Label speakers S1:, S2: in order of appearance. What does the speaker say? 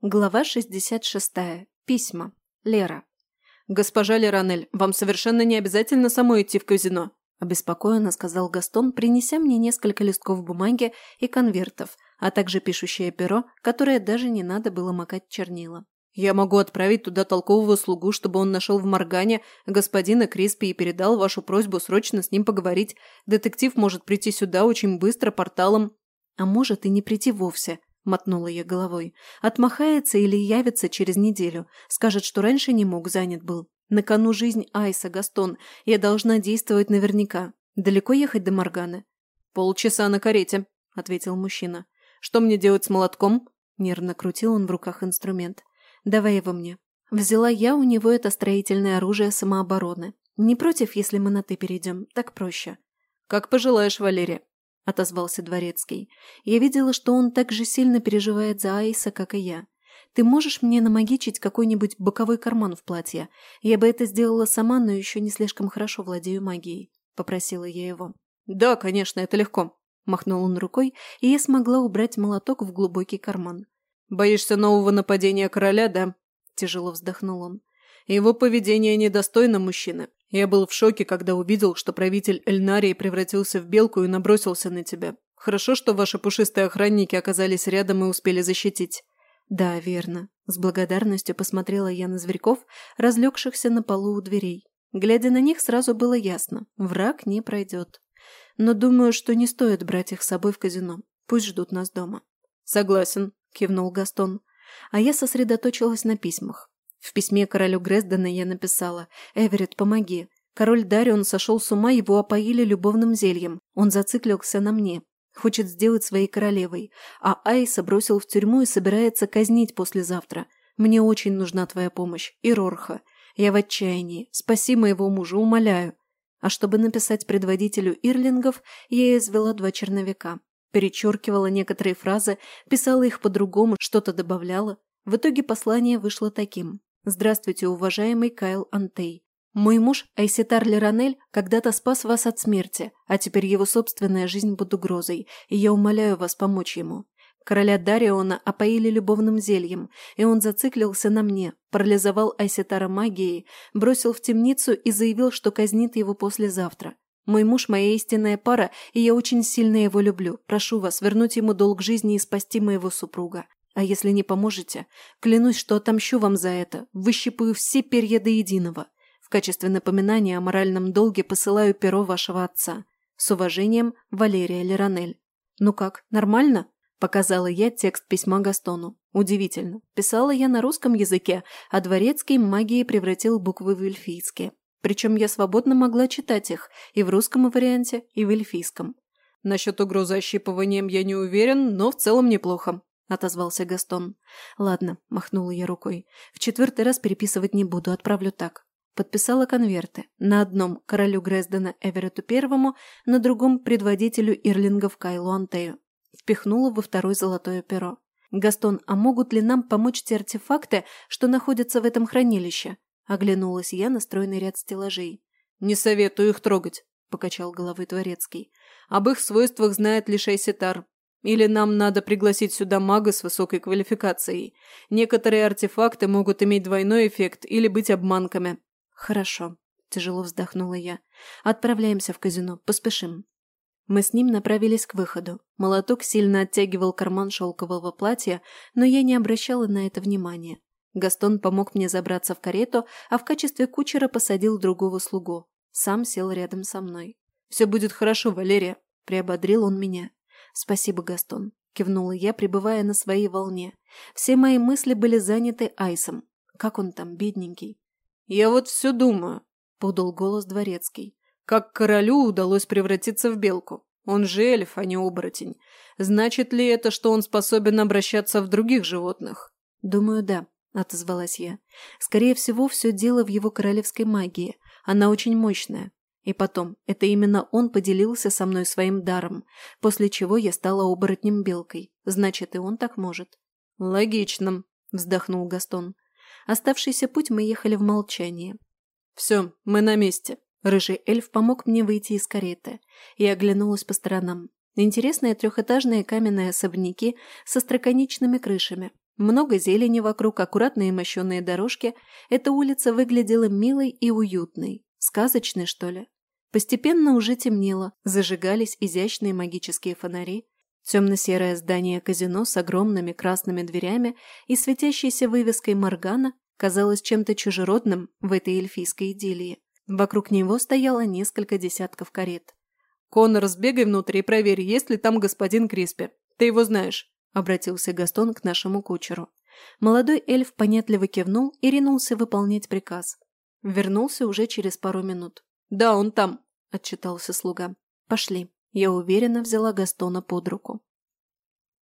S1: Глава 66. Письма. Лера.
S2: «Госпожа Леранель, вам совершенно не обязательно самой идти в казино»,
S1: обеспокоенно сказал Гастон, принеся мне несколько листков бумаги и конвертов, а также пишущее перо, которое даже не надо было макать чернила.
S2: «Я могу отправить туда толкового слугу, чтобы он нашел в Моргане господина Криспи и передал вашу просьбу срочно с ним поговорить. Детектив может прийти сюда очень быстро порталом».
S1: «А может и не прийти вовсе», мотнула я головой. Отмахается или явится через неделю. Скажет, что раньше не мог, занят был. На кону жизнь Айса, Гастон. Я должна действовать наверняка. Далеко ехать до Морганы?
S2: Полчаса на карете, ответил мужчина. Что мне делать с молотком?
S1: Нервно крутил он в руках инструмент. Давай его мне. Взяла я у него это строительное оружие самообороны. Не против, если мы на «ты» перейдем, так проще.
S2: Как пожелаешь, Валерия
S1: отозвался дворецкий. Я видела, что он так же сильно переживает за Айса, как и я. Ты можешь мне намагичить какой-нибудь боковой карман в платье? Я бы это сделала сама, но еще не слишком хорошо владею магией», – попросила я его.
S2: «Да, конечно, это легко», – махнул он рукой, и я смогла убрать молоток в глубокий карман. «Боишься нового нападения короля, да?» – тяжело вздохнул он. «Его поведение недостойно мужчины. Я был в шоке, когда увидел, что правитель Эльнарии превратился в белку и набросился на тебя. Хорошо, что ваши пушистые охранники оказались рядом и успели защитить».
S1: «Да, верно». С благодарностью посмотрела я на зверьков, разлегшихся на полу у дверей. Глядя на них, сразу было ясно – враг не пройдет. Но думаю, что не стоит брать их с собой в казино. Пусть ждут нас дома.
S2: «Согласен», – кивнул Гастон.
S1: А я сосредоточилась на письмах. В письме королю Грездена я написала «Эверетт, помоги». Король Дарион сошел с ума, его опоили любовным зельем. Он зациклился на мне. Хочет сделать своей королевой. А Айса бросил в тюрьму и собирается казнить послезавтра. Мне очень нужна твоя помощь. И Рорха. Я в отчаянии. Спаси моего мужа, умоляю. А чтобы написать предводителю Ирлингов, я извела два черновика. Перечеркивала некоторые фразы, писала их по-другому, что-то добавляла. В итоге послание вышло таким. Здравствуйте, уважаемый Кайл Антей. Мой муж Айситар Леранель когда-то спас вас от смерти, а теперь его собственная жизнь под угрозой, и я умоляю вас помочь ему. Короля Дариона опоили любовным зельем, и он зациклился на мне, парализовал Айситара магией, бросил в темницу и заявил, что казнит его послезавтра. Мой муж – моя истинная пара, и я очень сильно его люблю. Прошу вас вернуть ему долг жизни и спасти моего супруга. А если не поможете, клянусь, что отомщу вам за это, выщипаю все перья до единого. В качестве напоминания о моральном долге посылаю перо вашего отца. С уважением, Валерия Леранель. Ну как, нормально? Показала я текст письма Гастону. Удивительно. Писала я на русском языке, а дворецкий магией превратил буквы в эльфийские. Причем я свободно могла читать их и в русском варианте, и в эльфийском.
S2: Насчет угрозы ощипыванием я не уверен, но в целом неплохо.
S1: – отозвался Гастон. «Ладно», – махнула я рукой. «В четвертый раз переписывать не буду, отправлю так». Подписала конверты. На одном – королю Грездена Эверету Первому, на другом – предводителю Ирлингов Кайлу Антею. Впихнула во второй золотое перо. «Гастон, а могут ли нам помочь те артефакты, что находятся в этом хранилище?» Оглянулась я на стройный ряд стеллажей.
S2: «Не советую их трогать», – покачал головой Дворецкий. «Об их свойствах знает лишь Айситар. Или нам надо пригласить сюда мага с высокой квалификацией. Некоторые артефакты могут иметь двойной эффект или быть обманками.
S1: Хорошо, тяжело вздохнула я. Отправляемся в казино, поспешим. Мы с ним направились к выходу. Молоток сильно оттягивал карман шелкового платья, но я не обращала на это внимания. Гастон помог мне забраться в карету, а в качестве кучера посадил другого слугу. Сам сел рядом со мной.
S2: «Все будет хорошо, Валерия», – приободрил он меня.
S1: «Спасибо, Гастон», – кивнула я, пребывая на своей волне. Все мои мысли были заняты Айсом. Как он там, бедненький?
S2: «Я вот все думаю», – подал голос дворецкий. «Как королю удалось превратиться в белку? Он же эльф, а не оборотень. Значит ли это, что он способен обращаться в других животных?»
S1: «Думаю, да», – отозвалась я. «Скорее всего, все дело в его королевской магии. Она очень мощная. И потом, это именно он поделился со мной своим даром, после чего я стала оборотнем-белкой. Значит, и он так может.
S2: «Логично», – вздохнул Гастон.
S1: Оставшийся путь мы ехали в молчании.
S2: «Все, мы на месте».
S1: Рыжий эльф помог мне выйти из кареты. Я оглянулась по сторонам. Интересные трехэтажные каменные особняки со строконечными крышами. Много зелени вокруг, аккуратные мощенные дорожки. Эта улица выглядела милой и уютной. Сказочной, что ли? Постепенно уже темнело, зажигались изящные магические фонари. Темно-серое здание казино с огромными красными дверями и светящейся вывеской Моргана казалось чем-то чужеродным в этой эльфийской идиллии. Вокруг него стояло несколько десятков карет.
S2: «Конор, сбегай внутрь и проверь, есть ли там господин Криспи. Ты его знаешь», – обратился Гастон к нашему кучеру.
S1: Молодой эльф понятливо кивнул и ринулся выполнять приказ. Вернулся уже через пару минут.
S2: «Да, он там», –
S1: отчитался слуга. «Пошли». Я уверенно взяла Гастона под руку.